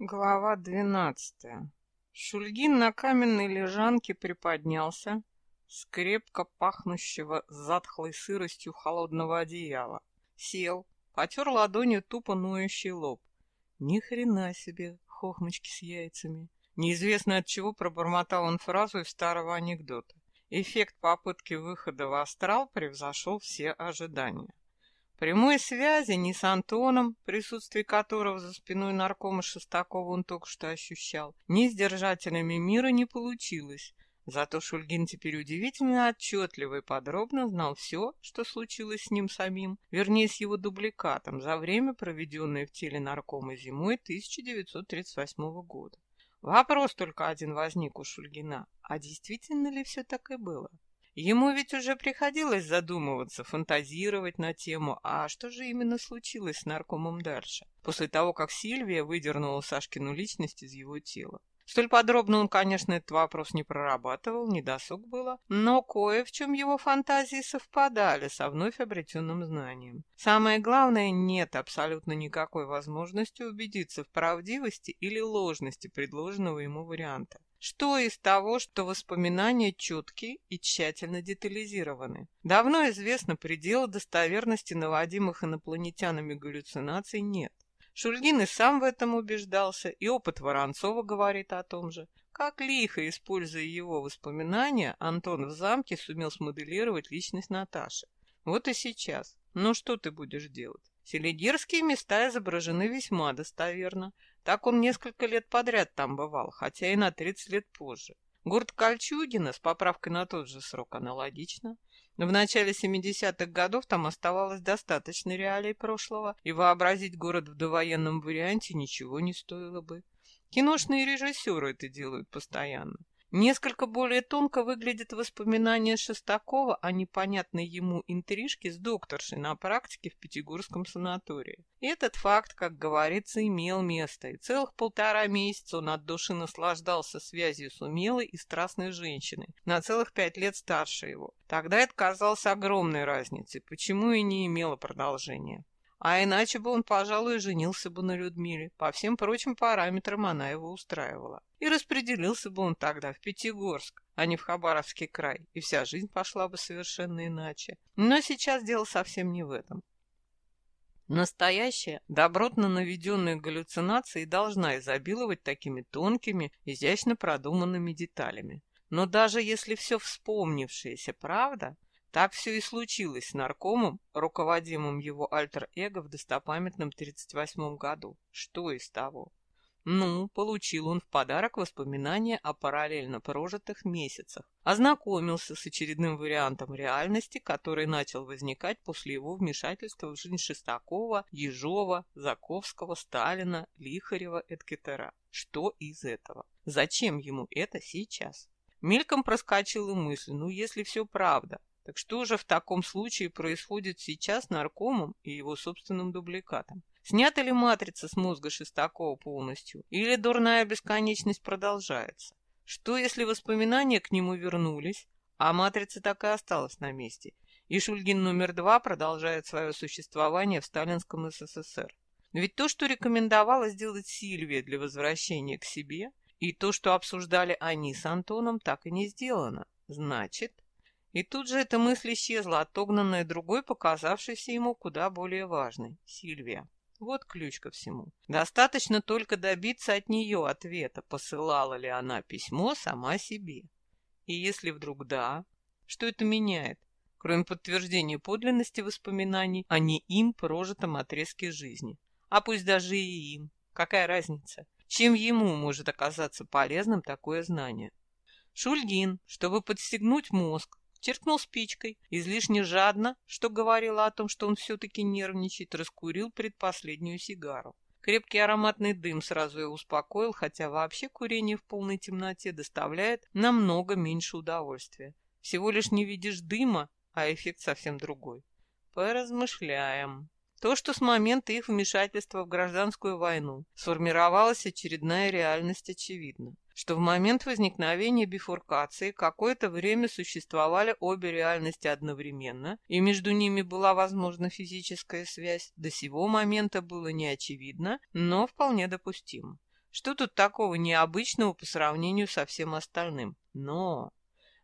Глава двенадцатая. Шульгин на каменной лежанке приподнялся с крепко пахнущего затхлой сыростью холодного одеяла. Сел, потер ладонью тупо ноющий лоб. Ни хрена себе, хохмочки с яйцами. Неизвестно от чего пробормотал он фразу из старого анекдота. Эффект попытки выхода в астрал превзошел все ожидания. Прямой связи ни с Антоном, присутствие которого за спиной наркома Шестакова он только что ощущал, ни с держателями мира не получилось. Зато Шульгин теперь удивительно отчетливо и подробно знал все, что случилось с ним самим, вернее, с его дубликатом, за время, проведенное в теле наркома зимой 1938 года. Вопрос только один возник у Шульгина. А действительно ли все так и было? Ему ведь уже приходилось задумываться, фантазировать на тему, а что же именно случилось с наркомом дальше, после того, как Сильвия выдернула Сашкину личность из его тела. Столь подробно он, конечно, этот вопрос не прорабатывал, не досуг было, но кое в чем его фантазии совпадали со вновь обретенным знанием. Самое главное, нет абсолютно никакой возможности убедиться в правдивости или ложности предложенного ему варианта. Что из того, что воспоминания четкие и тщательно детализированы? Давно известно, предела достоверности наводимых инопланетянами галлюцинаций нет. Шульгин и сам в этом убеждался, и опыт Воронцова говорит о том же. Как лихо, используя его воспоминания, Антон в замке сумел смоделировать личность Наташи. Вот и сейчас. Ну что ты будешь делать? Селигерские места изображены весьма достоверно. Так он несколько лет подряд там бывал, хотя и на 30 лет позже. Город Кольчугино с поправкой на тот же срок аналогично. В начале 70-х годов там оставалось достаточно реалий прошлого, и вообразить город в довоенном варианте ничего не стоило бы. Киношные режиссеры это делают постоянно. Несколько более тонко выглядит воспоминание Шестакова о непонятной ему интрижке с докторшей на практике в Пятигорском санатории. Этот факт, как говорится, имел место, и целых полтора месяца он от души наслаждался связью с умелой и страстной женщиной, на целых пять лет старше его. Тогда это казалось огромной разницей, почему и не имело продолжения. А иначе бы он, пожалуй, женился бы на Людмиле. По всем прочим параметрам она его устраивала. И распределился бы он тогда в Пятигорск, а не в Хабаровский край, и вся жизнь пошла бы совершенно иначе. Но сейчас дело совсем не в этом. Настоящая, добротно наведенная галлюцинация должна изобиловать такими тонкими, изящно продуманными деталями. Но даже если все вспомнившееся правда, так все и случилось с наркомом, руководимым его альтер-эго в достопамятном 38 году. Что из того? Ну, получил он в подарок воспоминания о параллельно прожитых месяцах. Ознакомился с очередным вариантом реальности, который начал возникать после его вмешательства в жизнь Шестакова, Ежова, Заковского, Сталина, Лихарева, Эткетера. Что из этого? Зачем ему это сейчас? Мельком проскочила мысль, ну если все правда, так что же в таком случае происходит сейчас с наркомом и его собственным дубликатом? Снята ли матрица с мозга Шестакова полностью, или дурная бесконечность продолжается? Что, если воспоминания к нему вернулись, а матрица так и осталась на месте, и Шульгин номер два продолжает свое существование в сталинском СССР? Ведь то, что рекомендовала сделать Сильвия для возвращения к себе, и то, что обсуждали они с Антоном, так и не сделано. Значит, и тут же эта мысль исчезла, отогнанная другой, показавшейся ему куда более важной — Сильвия. Вот ключ ко всему. Достаточно только добиться от нее ответа, посылала ли она письмо сама себе. И если вдруг да, что это меняет, кроме подтверждения подлинности воспоминаний о не им прожитом отрезке жизни? А пусть даже и им. Какая разница? Чем ему может оказаться полезным такое знание? Шульгин, чтобы подстегнуть мозг, Черкнул спичкой, излишне жадно, что говорило о том, что он все-таки нервничает, раскурил предпоследнюю сигару. Крепкий ароматный дым сразу его успокоил, хотя вообще курение в полной темноте доставляет намного меньше удовольствия. Всего лишь не видишь дыма, а эффект совсем другой. Поразмышляем. То, что с момента их вмешательства в гражданскую войну сформировалась очередная реальность, очевидно что в момент возникновения бифуркации какое-то время существовали обе реальности одновременно, и между ними была возможна физическая связь, до сего момента было не очевидно, но вполне допустимо. Что тут такого необычного по сравнению со всем остальным? Но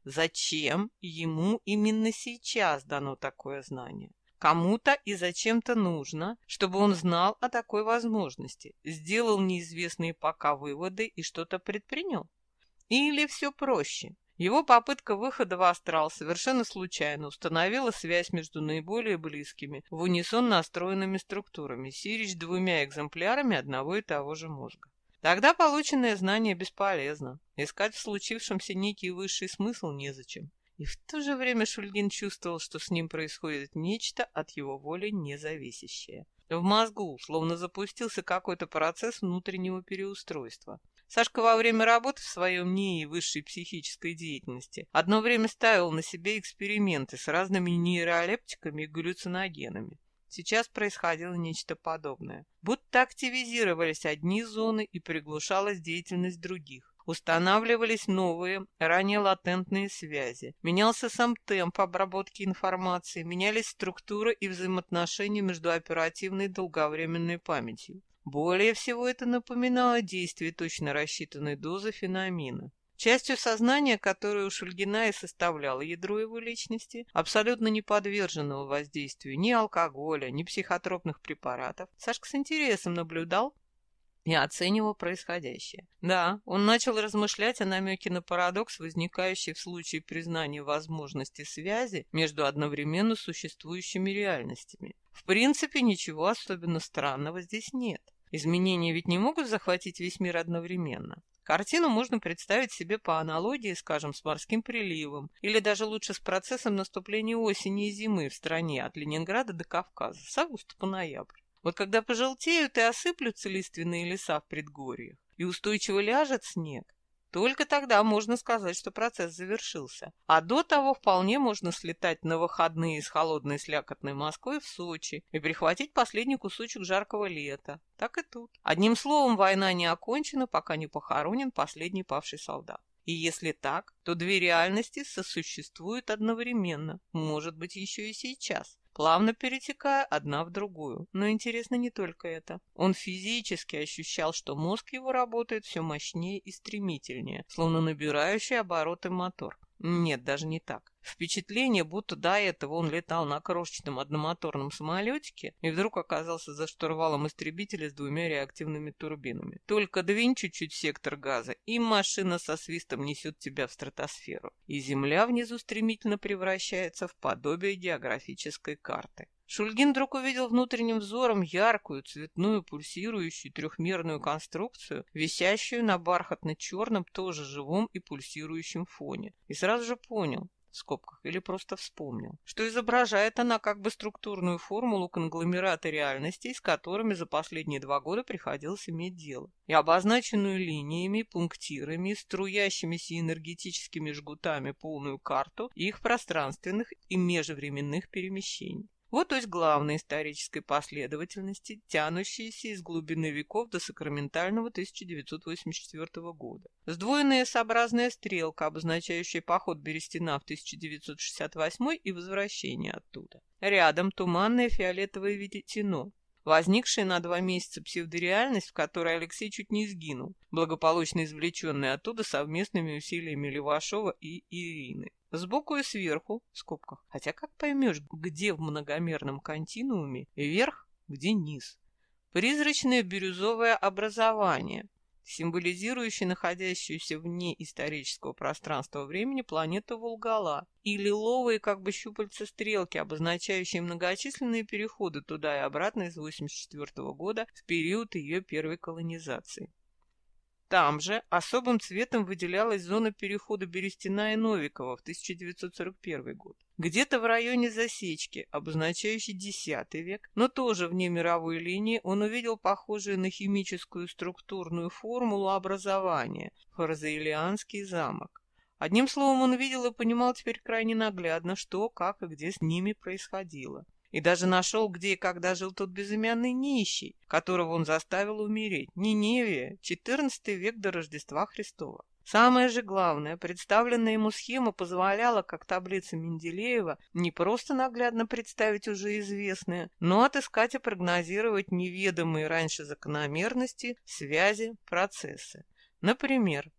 зачем ему именно сейчас дано такое знание? Кому-то и зачем-то нужно, чтобы он знал о такой возможности, сделал неизвестные пока выводы и что-то предпринял? Или все проще? Его попытка выхода в астрал совершенно случайно установила связь между наиболее близкими, в унисон настроенными структурами, Сирич двумя экземплярами одного и того же мозга. Тогда полученное знание бесполезно. Искать в случившемся некий высший смысл незачем. И в то же время Шульгин чувствовал, что с ним происходит нечто от его воли независящее. В мозгу словно запустился какой-то процесс внутреннего переустройства. Сашка во время работы в своем НИИ высшей психической деятельности одно время ставил на себе эксперименты с разными нейролептиками и галлюциногенами. Сейчас происходило нечто подобное. Будто активизировались одни зоны и приглушалась деятельность других. Устанавливались новые, ранее латентные связи. Менялся сам темп обработки информации, менялись структуры и взаимоотношения между оперативной и долговременной памятью. Более всего это напоминало действие точно рассчитанной дозы феномена. Частью сознания, которое у Шульгина и составляло ядро его личности, абсолютно не подверженного воздействию ни алкоголя, ни психотропных препаратов, Сашка с интересом наблюдал и оценивал происходящее. Да, он начал размышлять о намеке на парадокс, возникающий в случае признания возможности связи между одновременно существующими реальностями. В принципе, ничего особенно странного здесь нет. Изменения ведь не могут захватить весь мир одновременно. Картину можно представить себе по аналогии, скажем, с морским приливом, или даже лучше с процессом наступления осени и зимы в стране от Ленинграда до Кавказа, с августа по ноябрь. Вот когда пожелтеют и осыплются лиственные леса в предгорьях, и устойчиво ляжет снег, только тогда можно сказать, что процесс завершился. А до того вполне можно слетать на выходные из холодной слякотной Москвы в Сочи и прихватить последний кусочек жаркого лета. Так и тут. Одним словом, война не окончена, пока не похоронен последний павший солдат. И если так, то две реальности сосуществуют одновременно, может быть, еще и сейчас плавно перетекая одна в другую. Но интересно не только это. Он физически ощущал, что мозг его работает все мощнее и стремительнее, словно набирающий обороты мотор. Нет, даже не так. Впечатление, будто до этого он летал на крошечном одномоторном самолетике и вдруг оказался за штурвалом истребителя с двумя реактивными турбинами. Только двинь чуть-чуть сектор газа, и машина со свистом несет тебя в стратосферу. И земля внизу стремительно превращается в подобие географической карты. Шульгин вдруг увидел внутренним взором яркую, цветную, пульсирующую трехмерную конструкцию, висящую на бархатно-черном, тоже живом и пульсирующем фоне. И сразу же понял, в скобках, или просто вспомнил, что изображает она как бы структурную формулу конгломерата реальностей, с которыми за последние два года приходилось иметь дело, и обозначенную линиями, пунктирами, струящимися энергетическими жгутами полную карту их пространственных и межвременных перемещений. Вот то есть главной исторической последовательности, тянущейся из глубины веков до сакраментального 1984 года. Сдвоенная сообразная стрелка, обозначающая поход Берестина в 1968 и возвращение оттуда. Рядом туманное фиолетовое веретено, возникшая на два месяца псевдореальность, в которой Алексей чуть не сгинул, благополучно извлеченный оттуда совместными усилиями Левашова и Ирины. Сбоку и сверху, в скобках. Хотя как поймешь, где в многомерном континууме верх, где низ. Призрачное бирюзовое образование, символизирующее находящуюся вне исторического пространства времени планету Волгала, и лиловые как бы щупальца стрелки, обозначающие многочисленные переходы туда и обратно из 1984 года в период ее первой колонизации. Там же особым цветом выделялась зона перехода Берестина и Новикова в 1941 год. Где-то в районе засечки, обозначающей X век, но тоже вне мировой линии, он увидел похожую на химическую структурную формулу образования – Фарзаилианский замок. Одним словом, он видел и понимал теперь крайне наглядно, что, как и где с ними происходило. И даже нашел, где и когда жил тот безымянный нищий, которого он заставил умереть. Ниневия, 14 век до Рождества Христова. Самое же главное, представленная ему схема позволяла, как таблица Менделеева, не просто наглядно представить уже известное, но отыскать и прогнозировать неведомые раньше закономерности, связи, процессы. Например,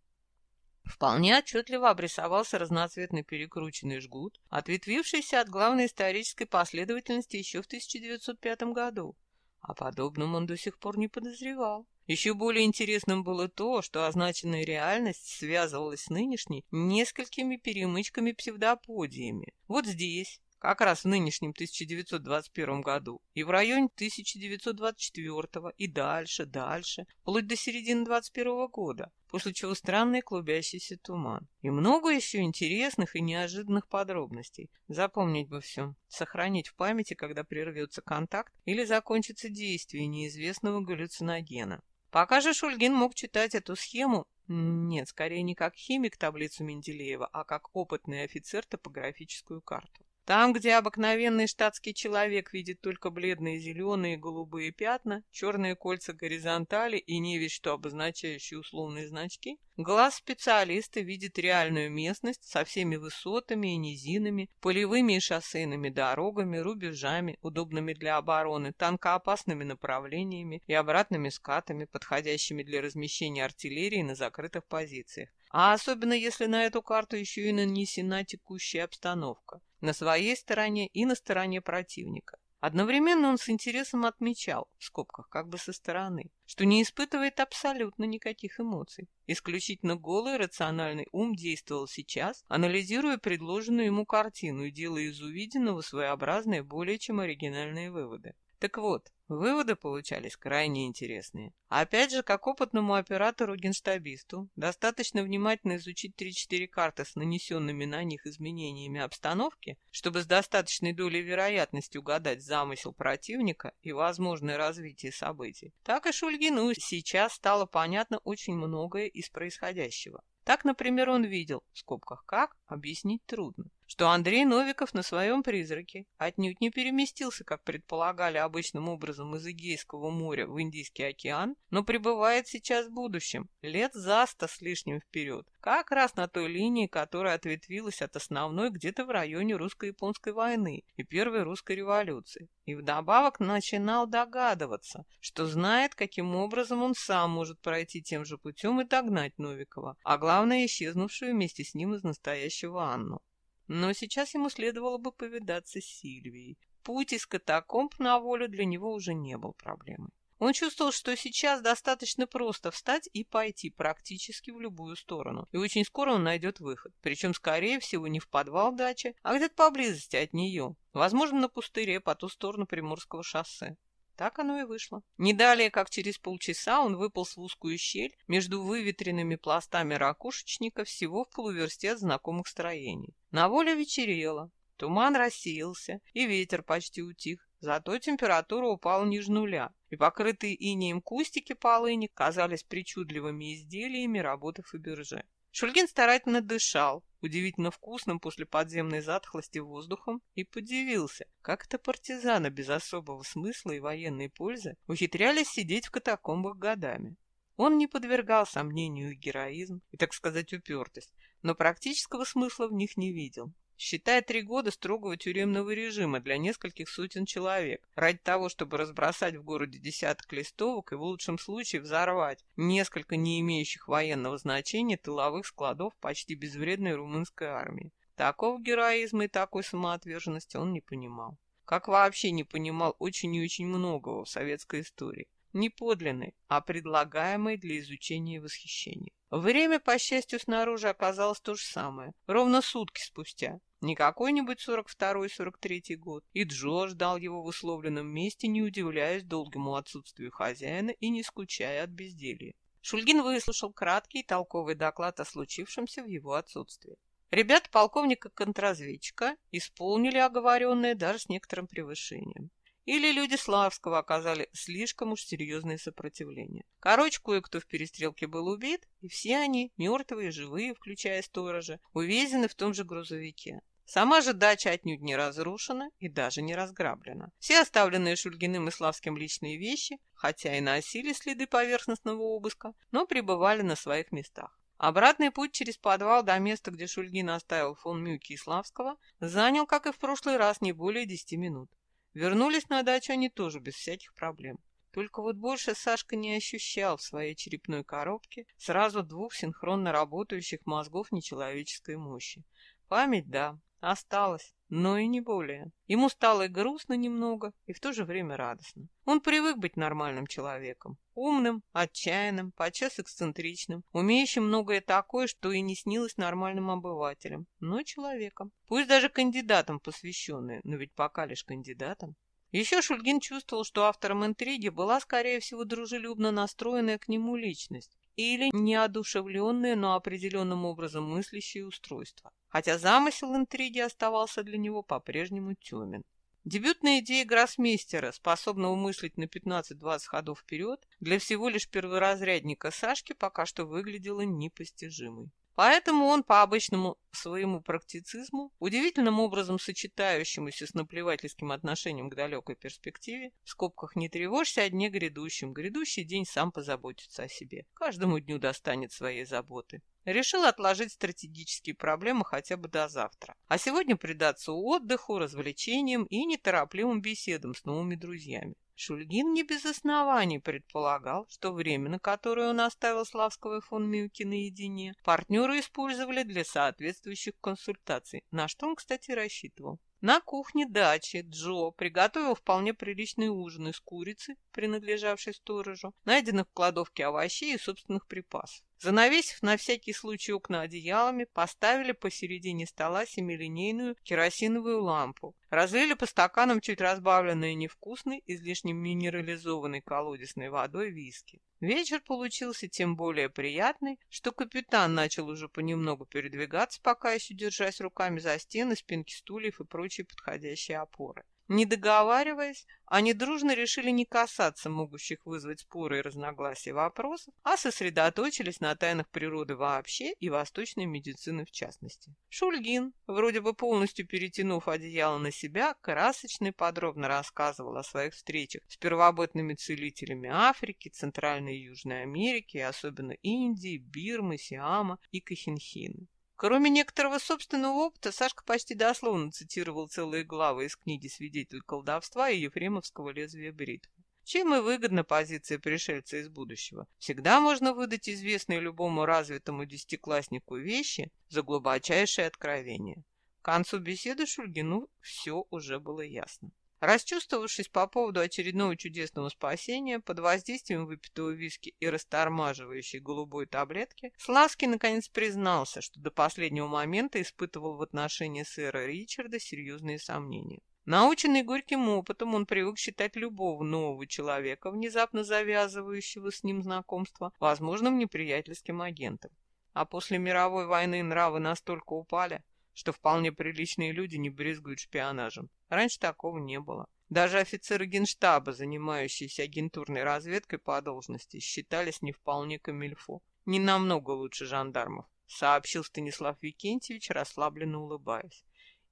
Вполне отчетливо обрисовался разноцветный перекрученный жгут, ответвившийся от главной исторической последовательности еще в 1905 году. О подобном он до сих пор не подозревал. Еще более интересным было то, что означенная реальность связывалась с нынешней несколькими перемычками-псевдоподиями. Вот здесь, как раз в нынешнем 1921 году, и в районе 1924 и дальше, дальше, вплоть до середины 21 года, после чего странный клубящийся туман. И много еще интересных и неожиданных подробностей. Запомнить бы все, сохранить в памяти, когда прервется контакт или закончится действие неизвестного галлюциногена. Пока же Шульгин мог читать эту схему, нет, скорее не как химик таблицу Менделеева, а как опытный офицер топографическую карту. Там, где обыкновенный штатский человек видит только бледные зеленые и голубые пятна, черные кольца горизонтали и не весь что обозначающие условные значки, глаз специалиста видит реальную местность со всеми высотами и низинами, полевыми и шоссейными дорогами, рубежами, удобными для обороны, танкоопасными направлениями и обратными скатами, подходящими для размещения артиллерии на закрытых позициях. А особенно если на эту карту еще и нанесена текущая обстановка на своей стороне и на стороне противника. Одновременно он с интересом отмечал, в скобках как бы со стороны, что не испытывает абсолютно никаких эмоций. Исключительно голый рациональный ум действовал сейчас, анализируя предложенную ему картину и делая из увиденного своеобразные более чем оригинальные выводы. Так вот, Выводы получались крайне интересные. Опять же, как опытному оператору-генштабисту, достаточно внимательно изучить 3-4 карты с нанесенными на них изменениями обстановки, чтобы с достаточной долей вероятности угадать замысел противника и возможное развитие событий. Так и Шульгину сейчас стало понятно очень многое из происходящего. Так, например, он видел, в скобках как, объяснить трудно, что Андрей Новиков на своем призраке отнюдь не переместился, как предполагали обычным образом, из Эгейского моря в Индийский океан, но пребывает сейчас в будущем, лет за сто с лишним вперед, как раз на той линии, которая ответвилась от основной где-то в районе русско-японской войны и Первой русской революции. И вдобавок начинал догадываться, что знает, каким образом он сам может пройти тем же путем и догнать Новикова, а главное, исчезнувшую вместе с ним из настоящего Анну. Но сейчас ему следовало бы повидаться с Сильвией. Путь из катакомб на волю для него уже не был проблемой. Он чувствовал, что сейчас достаточно просто встать и пойти практически в любую сторону. И очень скоро он найдет выход. Причем, скорее всего, не в подвал дачи, а где-то поблизости от нее. Возможно, на пустыре по ту сторону Приморского шоссе. Так оно и вышло. Не далее, как через полчаса, он выполз в узкую щель между выветренными пластами ракушечника всего в полуверсте от знакомых строений. На воле вечерело, туман рассеялся, и ветер почти утих. Зато температура упала ниже нуля, и покрытые инеем кустики полыни казались причудливыми изделиями работы Фаберже. Шульгин старательно дышал, удивительно вкусным после подземной затхлости воздухом, и подивился, как это партизаны без особого смысла и военной пользы ухитрялись сидеть в катакомбах годами. Он не подвергал сомнению героизм и, так сказать, упертость, но практического смысла в них не видел считая три года строгого тюремного режима для нескольких сотен человек, ради того, чтобы разбросать в городе десяток листовок и в лучшем случае взорвать несколько не имеющих военного значения тыловых складов почти безвредной румынской армии. Такого героизма и такой самоотверженности он не понимал. Как вообще не понимал очень и очень многого в советской истории. Не подлинной, а предлагаемой для изучения и восхищения. Время, по счастью, снаружи оказалось то же самое. Ровно сутки спустя. Не какой-нибудь 42-43 год. И Джо ждал его в условленном месте, не удивляясь долгому отсутствию хозяина и не скучая от безделья. Шульгин выслушал краткий и толковый доклад о случившемся в его отсутствии. Ребята полковника-контрразведчика исполнили оговоренное даже с некоторым превышением. Или люди Славского оказали слишком уж серьезное сопротивление. Короче, кое-кто в перестрелке был убит, и все они, мертвые, живые, включая сторожа, увезены в том же грузовике. Сама же дача отнюдь не разрушена и даже не разграблена. Все оставленные Шульгиным и Славским личные вещи, хотя и носили следы поверхностного обыска, но пребывали на своих местах. Обратный путь через подвал до места, где Шульгин оставил фон Мюки и Славского, занял, как и в прошлый раз, не более десяти минут. Вернулись на дачу они тоже без всяких проблем. Только вот больше Сашка не ощущал в своей черепной коробке сразу двух синхронно работающих мозгов нечеловеческой мощи. Память, да, осталась, но и не более. Ему стало и грустно немного, и в то же время радостно. Он привык быть нормальным человеком. Умным, отчаянным, подчас эксцентричным, умеющим многое такое, что и не снилось нормальным обывателям, но человеком. Пусть даже кандидатом посвященный, но ведь пока лишь кандидатом. Еще Шульгин чувствовал, что автором интриги была, скорее всего, дружелюбно настроенная к нему личность или неодушевленное, но определенным образом мыслящее устройство. Хотя замысел интриги оставался для него по-прежнему темен. Дебютная идея гроссмейстера, способного мыслить на 15-20 ходов вперед, для всего лишь перворазрядника Сашки пока что выглядела непостижимой. Поэтому он по обычному своему практицизму, удивительным образом сочетающемуся с наплевательским отношением к далекой перспективе, в скобках «не тревожься о дне грядущем, грядущий день сам позаботится о себе, каждому дню достанет своей заботы». Решил отложить стратегические проблемы хотя бы до завтра, а сегодня предаться отдыху, развлечениям и неторопливым беседам с новыми друзьями. Шульгин не без оснований предполагал, что время, на которое он оставил Славского и фон Мюки наедине, партнеры использовали для соответствующих консультаций, на что он, кстати, рассчитывал. На кухне дачи Джо приготовил вполне приличный ужин из курицы, принадлежавшей сторожу, найденных в кладовке овощей и собственных припасов. Занавесив на всякий случай окна одеялами, поставили посередине стола семилинейную керосиновую лампу, разлили по стаканам чуть разбавленные невкусной, излишне минерализованной колодесной водой виски. Вечер получился тем более приятный, что капитан начал уже понемногу передвигаться, пока еще держась руками за стены, спинки стульев и прочие подходящие опоры. Не договариваясь, они дружно решили не касаться могущих вызвать споры и разногласия вопросов, а сосредоточились на тайнах природы вообще и восточной медицины в частности. Шульгин, вроде бы полностью перетянув одеяло на себя, красочно и подробно рассказывал о своих встречах с первобытными целителями Африки, Центральной и Южной Америки, и особенно Индии, Бирмы, Сиама и Кахинхины. Кроме некоторого собственного опыта, Сашка почти дословно цитировал целые главы из книги «Свидетель колдовства» и Ефремовского лезвия бритвы. Чем и выгодна позиция пришельца из будущего. Всегда можно выдать известные любому развитому десятикласснику вещи за глубочайшее откровение. К концу беседы Шульгину все уже было ясно. Расчувствовавшись по поводу очередного чудесного спасения, под воздействием выпитого виски и растормаживающей голубой таблетки, Славский наконец признался, что до последнего момента испытывал в отношении сэра Ричарда серьезные сомнения. Наученный горьким опытом, он привык считать любого нового человека, внезапно завязывающего с ним знакомство, возможным неприятельским агентом. А после мировой войны нравы настолько упали, что вполне приличные люди не брезгуют шпионажем. Раньше такого не было. Даже офицеры генштаба, занимающиеся агентурной разведкой по должности, считались не вполне камильфо. Не намного лучше жандармов, сообщил Станислав Викентьевич, расслабленно улыбаясь.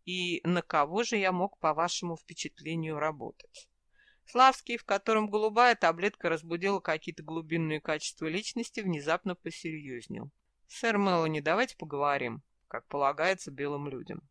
И на кого же я мог, по вашему впечатлению, работать? Славский, в котором голубая таблетка разбудила какие-то глубинные качества личности, внезапно посерьезнел. «Сэр Мелани, давайте поговорим как полагается белым людям.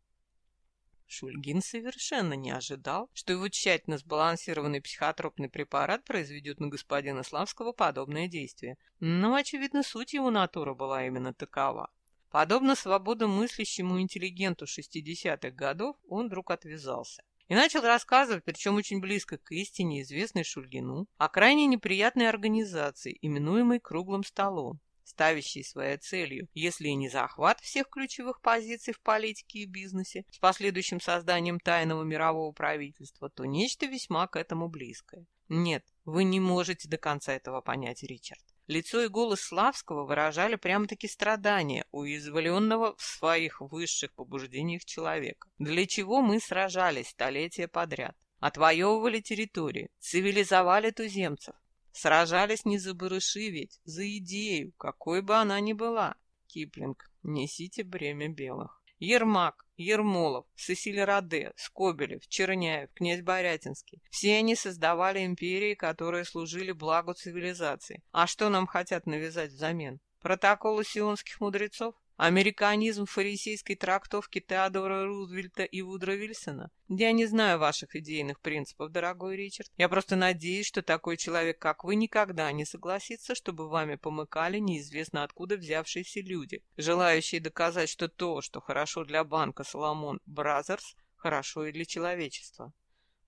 Шульгин совершенно не ожидал, что его тщательно сбалансированный психотропный препарат произведет на господина Славского подобное действие. Но, очевидно, суть его натуры была именно такова. Подобно свободомыслящему интеллигенту 60-х годов, он вдруг отвязался и начал рассказывать, причем очень близко к истине, известной Шульгину, о крайне неприятной организации, именуемой «Круглым столом», ставящий своей целью, если и не захват всех ключевых позиций в политике и бизнесе с последующим созданием тайного мирового правительства, то нечто весьма к этому близкое. Нет, вы не можете до конца этого понять, Ричард. Лицо и голос Славского выражали прямо-таки страдания, уязвленного в своих высших побуждениях человека. Для чего мы сражались столетия подряд? Отвоевывали территории, цивилизовали туземцев, Сражались не за барыши ведь, за идею, какой бы она ни была. Киплинг, несите бремя белых. Ермак, Ермолов, Сесиль Родс, Скобелев, Черняев, князь Барятинский. Все они создавали империи, которые служили благу цивилизации. А что нам хотят навязать взамен? Протоколы сионских мудрецов? Американизм фарисейской трактовки Теодора Рузвельта и Вудро Вильсона? Я не знаю ваших идейных принципов, дорогой Ричард. Я просто надеюсь, что такой человек, как вы, никогда не согласится, чтобы вами помыкали неизвестно откуда взявшиеся люди, желающие доказать, что то, что хорошо для банка Salomon Brothers, хорошо и для человечества.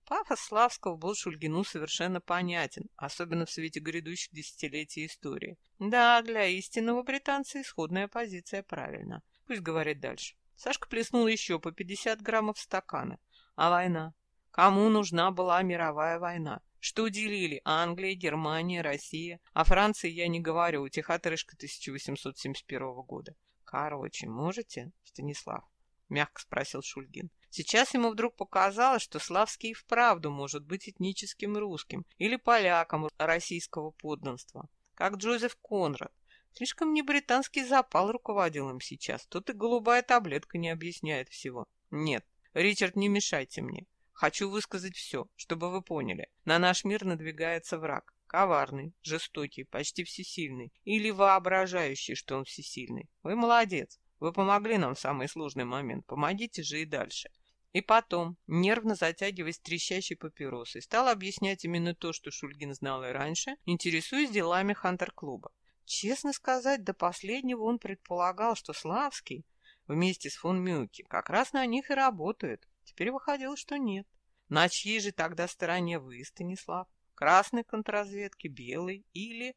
Пафос Славского был Шульгину совершенно понятен, особенно в свете грядущих десятилетий истории. Да, для истинного британца исходная позиция правильна. Пусть говорит дальше. Сашка плеснул еще по 50 граммов стакана. А война? Кому нужна была мировая война? Что делили Англия, Германия, Россия? О Франции я не говорю, у тех отрыжка 1871 года. Короче, можете, Станислав? Мягко спросил Шульгин. Сейчас ему вдруг показалось, что Славский вправду может быть этническим русским или поляком российского подданства, как Джозеф Конрад. Слишком не британский запал руководил им сейчас, тут и голубая таблетка не объясняет всего. Нет, Ричард, не мешайте мне. Хочу высказать все, чтобы вы поняли. На наш мир надвигается враг. Коварный, жестокий, почти всесильный. Или воображающий, что он всесильный. Вы молодец. Вы помогли нам в самый сложный момент. Помогите же и дальше. И потом, нервно затягиваясь трещащей папиросой, стал объяснять именно то, что Шульгин знал и раньше, интересуясь делами Хантер-клуба. Честно сказать, до последнего он предполагал, что Славский вместе с фон Мюки как раз на них и работает. Теперь выходило, что нет. На чьей же тогда стороне вы, Станислав? Красной контрразведки, белой или...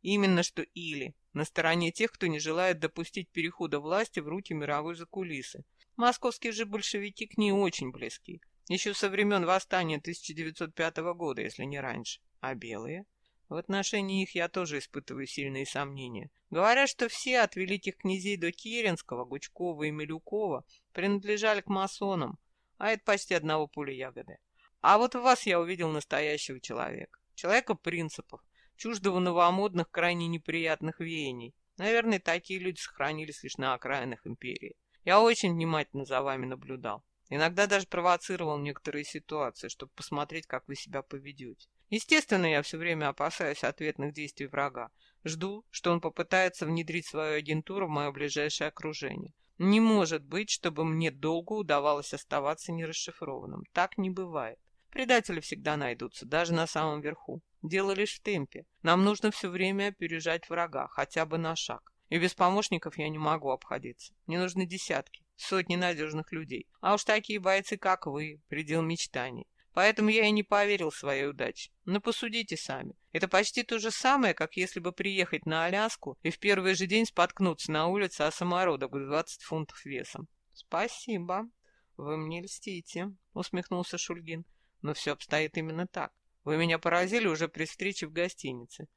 Именно что или. На стороне тех, кто не желает допустить перехода власти в руки мировой закулисы. Московские же большевики к ней очень близки. Еще со времен восстания 1905 года, если не раньше. А белые? В отношении их я тоже испытываю сильные сомнения. Говорят, что все от великих князей до Керенского, Гучкова и Милюкова принадлежали к масонам, а это почти одного пуля ягоды. А вот в вас я увидел настоящего человека. Человека принципов, чуждого новомодных, крайне неприятных веяний. Наверное, такие люди сохранились лишь на окраинах империи. Я очень внимательно за вами наблюдал. Иногда даже провоцировал некоторые ситуации, чтобы посмотреть, как вы себя поведете. Естественно, я все время опасаюсь ответных действий врага. Жду, что он попытается внедрить свою агентуру в мое ближайшее окружение. Не может быть, чтобы мне долго удавалось оставаться нерасшифрованным. Так не бывает. Предатели всегда найдутся, даже на самом верху. Дело лишь в темпе. Нам нужно все время опережать врага, хотя бы на шаг. И без помощников я не могу обходиться. Мне нужны десятки, сотни надежных людей. А уж такие бойцы, как вы, предел мечтаний. Поэтому я и не поверил своей удаче. Но посудите сами. Это почти то же самое, как если бы приехать на Аляску и в первый же день споткнуться на улице о самородок в 20 фунтов весом. Спасибо. Вы мне льстите, усмехнулся Шульгин. Но все обстоит именно так. Вы меня поразили уже при встрече в гостинице.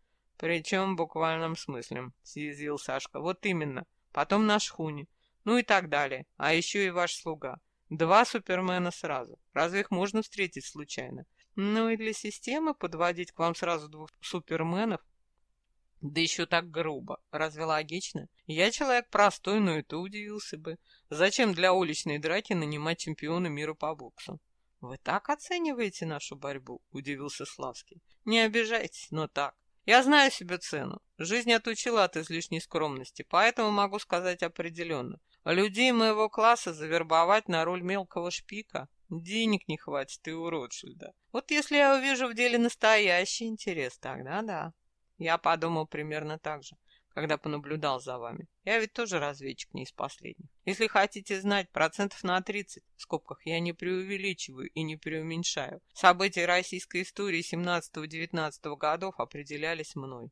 Причем в буквальном смысле, съязвил Сашка. Вот именно. Потом на шхуне. Ну и так далее. А еще и ваш слуга. Два супермена сразу. Разве их можно встретить случайно? Ну и для системы подводить к вам сразу двух суперменов? Да еще так грубо. Разве логично? Я человек простой, но и то удивился бы. Зачем для уличной драки нанимать чемпиона мира по боксу? Вы так оцениваете нашу борьбу? Удивился Славский. Не обижайтесь, но так. Я знаю себе цену. Жизнь отучила от излишней скромности, поэтому могу сказать определенно. Людей моего класса завербовать на роль мелкого шпика денег не хватит и у Ротшильда. Вот если я увижу в деле настоящий интерес, тогда да. Я подумал примерно так же когда понаблюдал за вами. Я ведь тоже разведчик не из последних. Если хотите знать, процентов на 30, в скобках, я не преувеличиваю и не преуменьшаю. События российской истории 17-19 годов определялись мной.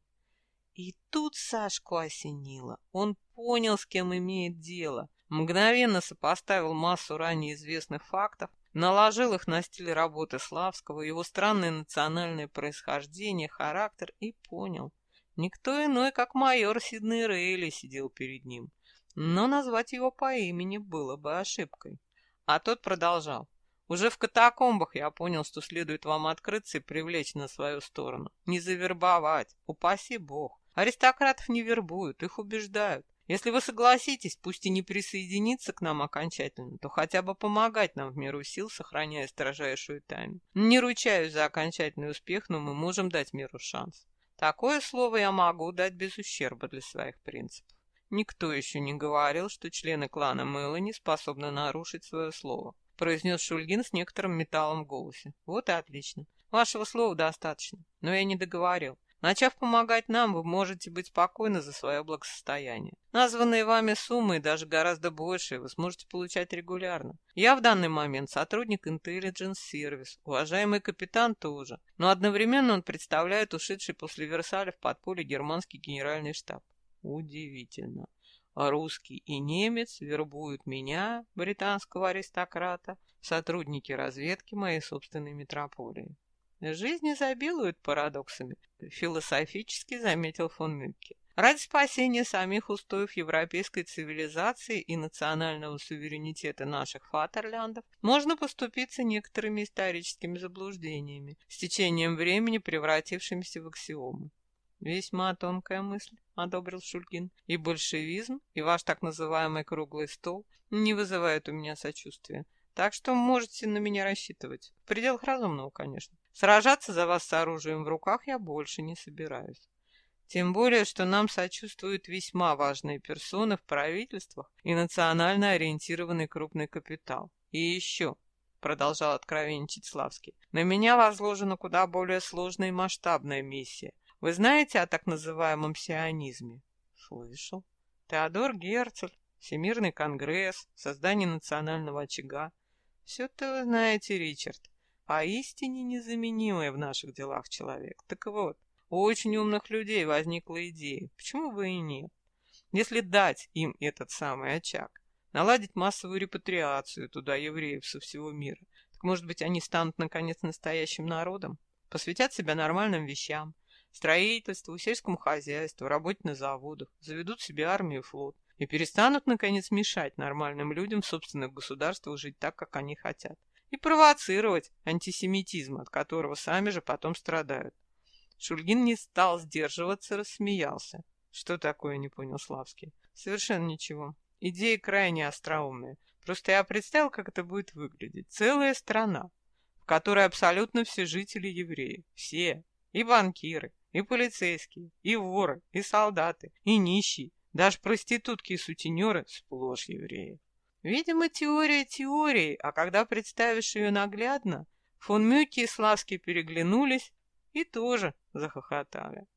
И тут Сашку осенило. Он понял, с кем имеет дело. Мгновенно сопоставил массу ранее известных фактов, наложил их на стиль работы Славского, его странное национальное происхождение, характер и понял. Никто иной, как майор Сиднey Рейли сидел перед ним, но назвать его по имени было бы ошибкой. А тот продолжал. Уже в катакомбах я понял, что следует вам открыться и привлечь на свою сторону. Не завербовать, упаси бог. Аристократов не вербуют, их убеждают. Если вы согласитесь, пусть и не присоединиться к нам окончательно, то хотя бы помогать нам в меру сил, сохраняя строжайшую тайну. Не ручаюсь за окончательный успех, но мы можем дать миру шанс. Такое слово я могу дать без ущерба для своих принципов. Никто еще не говорил, что члены клана Мелани способны нарушить свое слово, произнес Шульгин с некоторым металлом в голосе. Вот и отлично. Вашего слова достаточно, но я не договорил. Начав помогать нам, вы можете быть спокойны за свое благосостояние. Названные вами суммы и даже гораздо большие вы сможете получать регулярно. Я в данный момент сотрудник Intelligence Service, уважаемый капитан тоже, но одновременно он представляет ушедший после Версаля в подполье германский генеральный штаб. Удивительно. Русский и немец вербуют меня, британского аристократа, сотрудники разведки моей собственной метрополии. Жизнь изобилует парадоксами, философически заметил фон Мюкке. Ради спасения самих устоев европейской цивилизации и национального суверенитета наших фатерляндов можно поступиться некоторыми историческими заблуждениями, с течением времени превратившимися в аксиомы. «Весьма тонкая мысль», — одобрил Шульгин. «И большевизм, и ваш так называемый круглый стол не вызывают у меня сочувствия. Так что можете на меня рассчитывать. В пределах разумного, конечно. Сражаться за вас с оружием в руках я больше не собираюсь. Тем более, что нам сочувствуют весьма важные персоны в правительствах и национально ориентированный крупный капитал. И еще, продолжал откровенничать Славский, на меня возложена куда более сложная и масштабная миссия — вы знаете о так называемом сионизме? Слышал. Теодор Герцель, Всемирный конгресс, создание национального очага. Все это вы знаете, Ричард. Поистине незаменимый в наших делах человек. Так вот, у очень умных людей возникла идея. Почему бы и нет? Если дать им этот самый очаг, наладить массовую репатриацию туда евреев со всего мира, так может быть они станут наконец настоящим народом? Посвятят себя нормальным вещам, строительству, сельскому хозяйству, работе на заводах, заведут себе армию и флот и перестанут, наконец, мешать нормальным людям в собственных государствах жить так, как они хотят, и провоцировать антисемитизм, от которого сами же потом страдают. Шульгин не стал сдерживаться, рассмеялся. Что такое, не понял Славский. Совершенно ничего. Идея крайне остроумная. Просто я представил, как это будет выглядеть. Целая страна, в которой абсолютно все жители евреи. Все. И банкиры, и полицейские, и воры, и солдаты, и нищие, даже проститутки и сутенеры сплошь евреи. Видимо, теория теорией, а когда представишь ее наглядно, фон Мюки и Славский переглянулись и тоже захохотали.